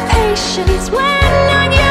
patience when I get